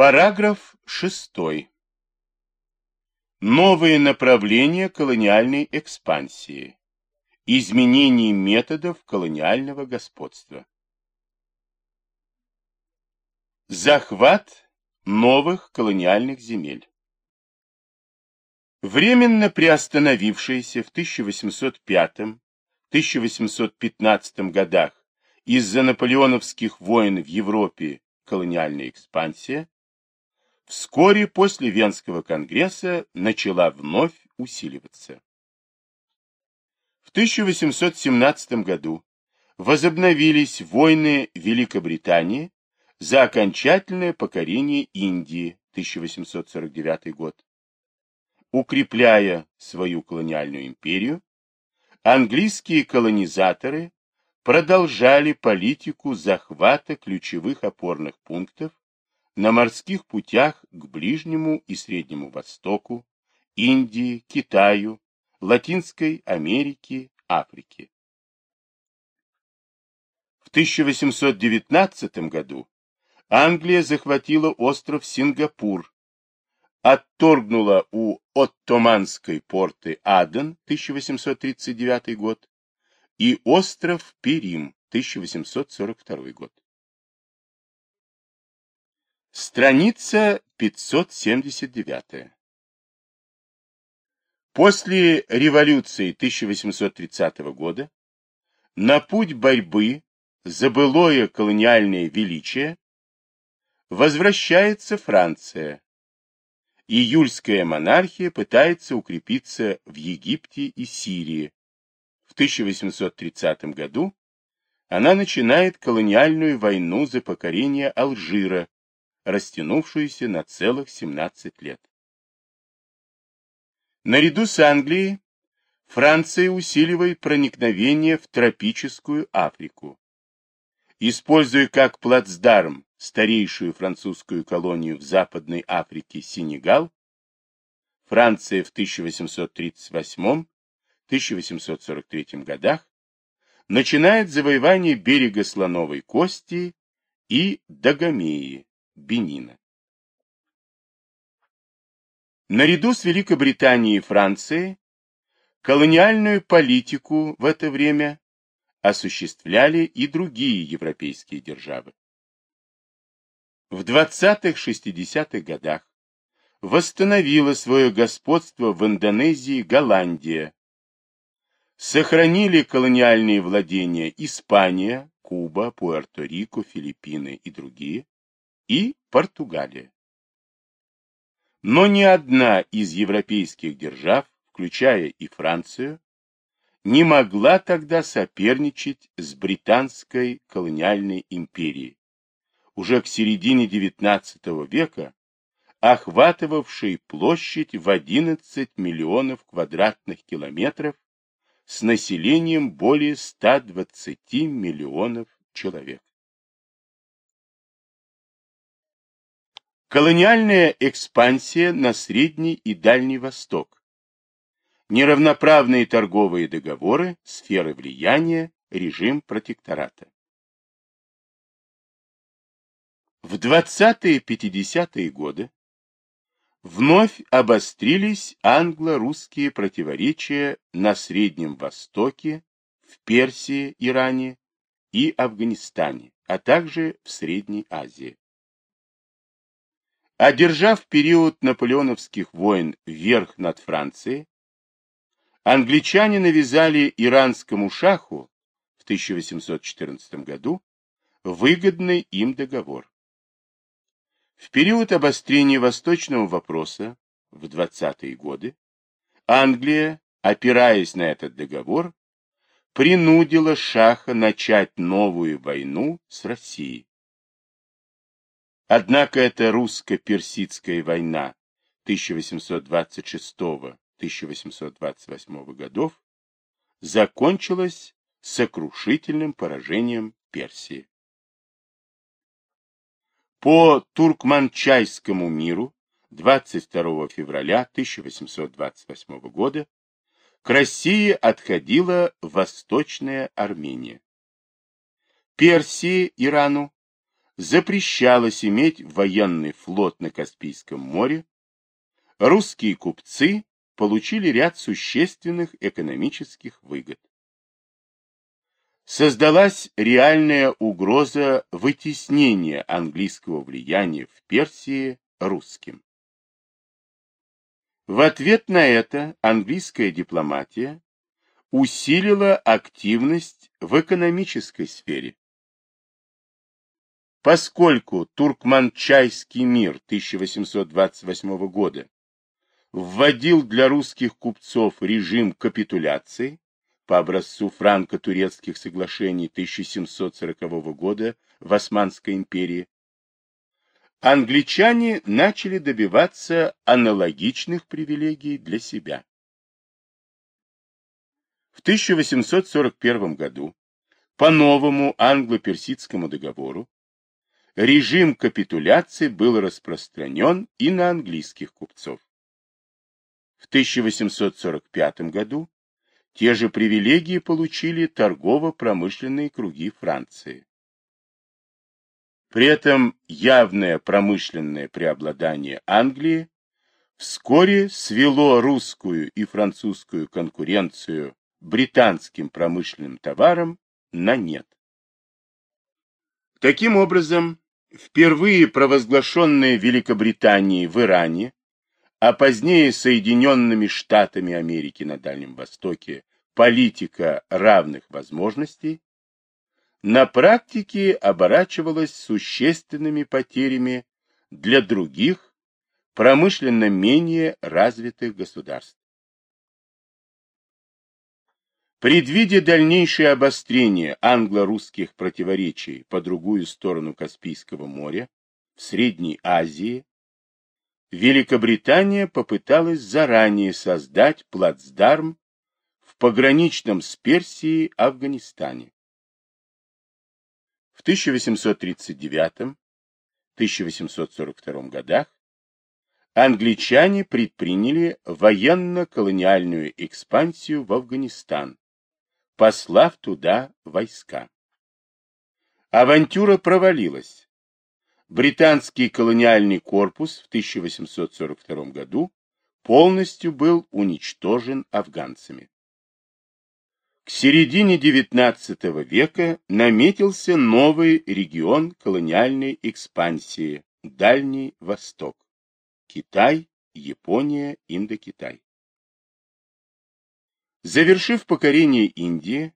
Параграф 6. Новые направления колониальной экспансии. Изменение методов колониального господства. Захват новых колониальных земель. Временно приостановившаяся в 1805-1815 годах из-за наполеоновских войн в Европе колониальная экспансия, вскоре после Венского конгресса начала вновь усиливаться. В 1817 году возобновились войны Великобритании за окончательное покорение Индии 1849 год. Укрепляя свою колониальную империю, английские колонизаторы продолжали политику захвата ключевых опорных пунктов на морских путях к Ближнему и Среднему Востоку, Индии, Китаю, Латинской Америке, Африке. В 1819 году Англия захватила остров Сингапур, отторгнула у Оттоманской порты Аден 1839 год и остров Перим 1842 год. Страница 579. После революции 1830 года на путь борьбы за былое колониальное величие Возвращается Франция. Июльская монархия пытается укрепиться в Египте и Сирии. В 1830 году она начинает колониальную войну за покорение Алжира, растянувшуюся на целых 17 лет. Наряду с Англией Франция усиливает проникновение в тропическую Африку. Используя как плацдарм старейшую французскую колонию в Западной Африке Сенегал, Франция в 1838-1843 годах начинает завоевание берега Слоновой Кости и Дагомеи, Бенина. Наряду с Великобританией и Францией колониальную политику в это время осуществляли и другие европейские державы. В 20-60-х годах восстановила свое господство в Индонезии Голландия. Сохранили колониальные владения Испания, Куба, Пуэрто-Рико, Филиппины и другие, и Португалия. Но ни одна из европейских держав, включая и Францию, не могла тогда соперничать с британской колониальной империей, уже к середине XIX века охватывавшей площадь в 11 миллионов квадратных километров с населением более 120 миллионов человек. Колониальная экспансия на Средний и Дальний Восток неравноправные торговые договоры, сферы влияния, режим протектората. В 20-50-е годы вновь обострились англо-русские противоречия на Среднем Востоке, в Персии, Иране и Афганистане, а также в Средней Азии. Одержав период наполеоновских войн верх над Францией, Англичане навязали иранскому шаху в 1814 году выгодный им договор. В период обострения восточного вопроса в 20-е годы Англия, опираясь на этот договор, принудила Шаха начать новую войну с Россией. Однако эта русско-персидская война 1826 1828 годов закончилась сокрушительным поражением Персии. По Туркманчайскому миру 22 февраля 1828 года к России отходила Восточная Армения. Персии, Ирану, запрещалось иметь военный флот на Каспийском море, русские купцы получили ряд существенных экономических выгод. Создалась реальная угроза вытеснения английского влияния в Персии русским. В ответ на это английская дипломатия усилила активность в экономической сфере. Поскольку Туркманчайский мир 1828 года вводил для русских купцов режим капитуляции по образцу франко-турецких соглашений 1740 года в Османской империи, англичане начали добиваться аналогичных привилегий для себя. В 1841 году по новому англо-персидскому договору режим капитуляции был распространен и на английских купцов. В 1845 году те же привилегии получили торгово-промышленные круги Франции. При этом явное промышленное преобладание Англии вскоре свело русскую и французскую конкуренцию британским промышленным товарам на нет. Таким образом, впервые провозглашенная Великобританией в Иране, а позднее Соединенными Штатами Америки на Дальнем Востоке политика равных возможностей, на практике оборачивалась существенными потерями для других, промышленно менее развитых государств. Предвидя дальнейшее обострение англо-русских противоречий по другую сторону Каспийского моря, в Средней Азии, Великобритания попыталась заранее создать плацдарм в пограничном с Персией Афганистане. В 1839-1842 годах англичане предприняли военно-колониальную экспансию в Афганистан, послав туда войска. Авантюра провалилась. Британский колониальный корпус в 1842 году полностью был уничтожен афганцами. К середине XIX века наметился новый регион колониальной экспансии – Дальний Восток. Китай, Япония, Индокитай. Завершив покорение Индии,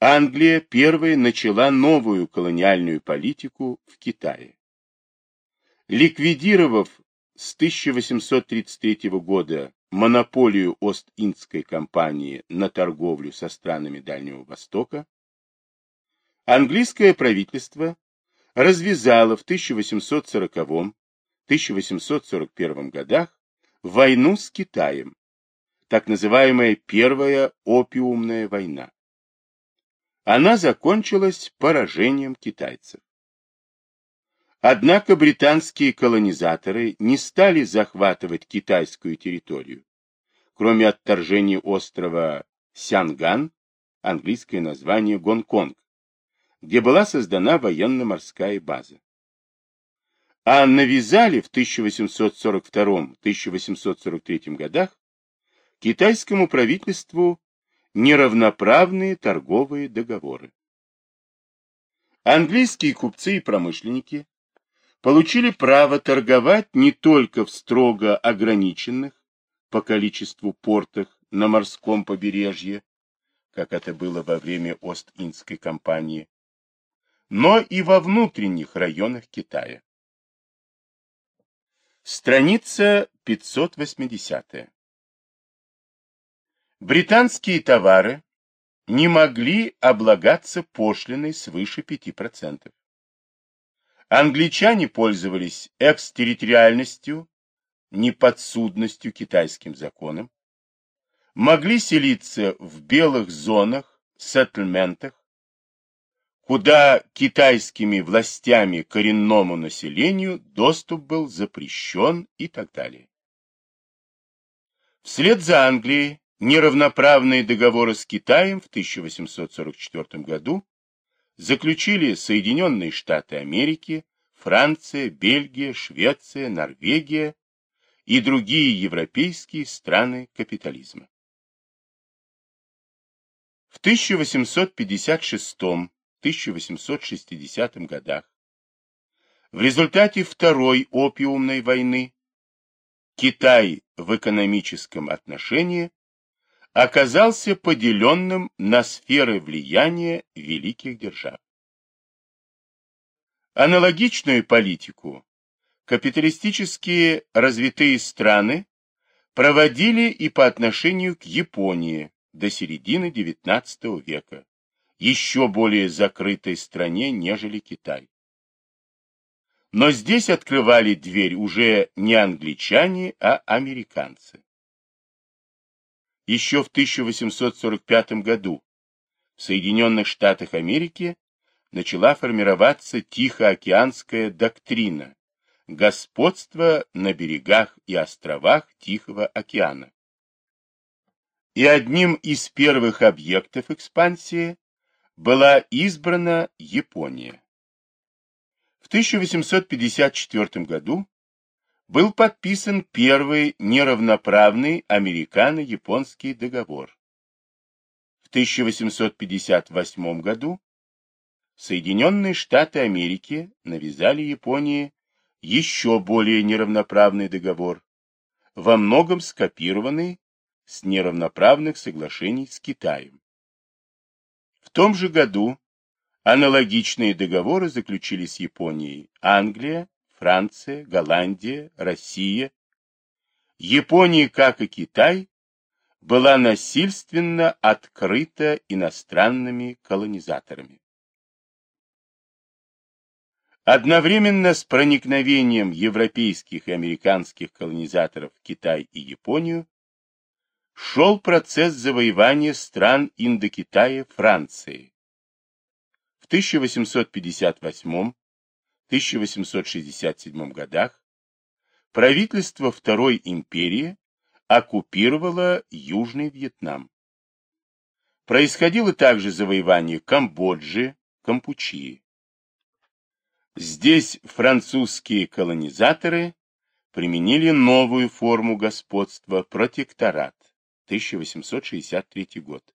Англия первой начала новую колониальную политику в Китае. Ликвидировав с 1833 года монополию Ост-Индской компании на торговлю со странами Дальнего Востока, английское правительство развязало в 1840-1841 годах войну с Китаем, так называемая Первая опиумная война. Она закончилась поражением китайцев. Однако британские колонизаторы не стали захватывать китайскую территорию. Кроме отторжения острова Сянган, английское название Гонконг, где была создана военно-морская база. А навязали в 1842-1843 годах китайскому правительству неравноправные торговые договоры. Английские купцы и промышленники получили право торговать не только в строго ограниченных по количеству портах на морском побережье, как это было во время Ост-Индской кампании, но и во внутренних районах Китая. Страница 580. Британские товары не могли облагаться пошлиной свыше 5%. Англичане пользовались экстерриториальностью, неподсудностью китайским законам, могли селиться в белых зонах, сеттельментах, куда китайскими властями коренному населению доступ был запрещен и так далее. Вслед за Англией неравноправные договоры с Китаем в 1844 году заключили Соединенные Штаты Америки, Франция, Бельгия, Швеция, Норвегия и другие европейские страны капитализма. В 1856-1860 годах в результате Второй опиумной войны Китай в экономическом отношении оказался поделенным на сферы влияния великих держав. Аналогичную политику капиталистические развитые страны проводили и по отношению к Японии до середины XIX века, еще более закрытой стране, нежели Китай. Но здесь открывали дверь уже не англичане, а американцы. Еще в 1845 году в Соединенных Штатах Америки начала формироваться Тихоокеанская доктрина господство на берегах и островах Тихого океана. И одним из первых объектов экспансии была избрана Япония. В 1854 году был подписан первый неравноправный американо-японский договор. В 1858 году Соединенные Штаты Америки навязали Японии еще более неравноправный договор, во многом скопированный с неравноправных соглашений с Китаем. В том же году аналогичные договоры заключили с Японией Англия, Франция, Голландия, Россия. Япония, как и Китай, была насильственно открыта иностранными колонизаторами. Одновременно с проникновением европейских и американских колонизаторов в Китай и Японию шел процесс завоевания стран Индокитая Франции. В 1858-1867 годах правительство Второй империи оккупировало Южный Вьетнам. Происходило также завоевание Камбоджи, Кампучии. Здесь французские колонизаторы применили новую форму господства – протекторат, 1863 год.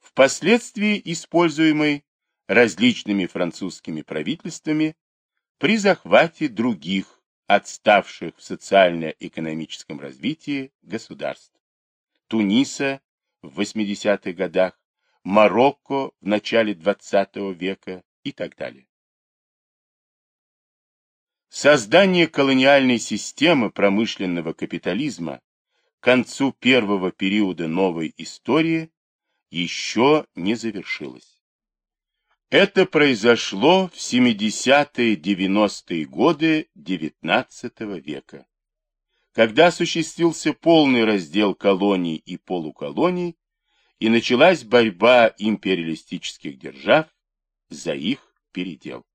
Впоследствии используемый различными французскими правительствами при захвате других, отставших в социально-экономическом развитии государств. Туниса в 80-х годах, Марокко в начале XX века и так далее. Создание колониальной системы промышленного капитализма к концу первого периода новой истории еще не завершилось. Это произошло в 70-90-е годы XIX века, когда осуществился полный раздел колоний и полуколоний и началась борьба империалистических держав за их передел.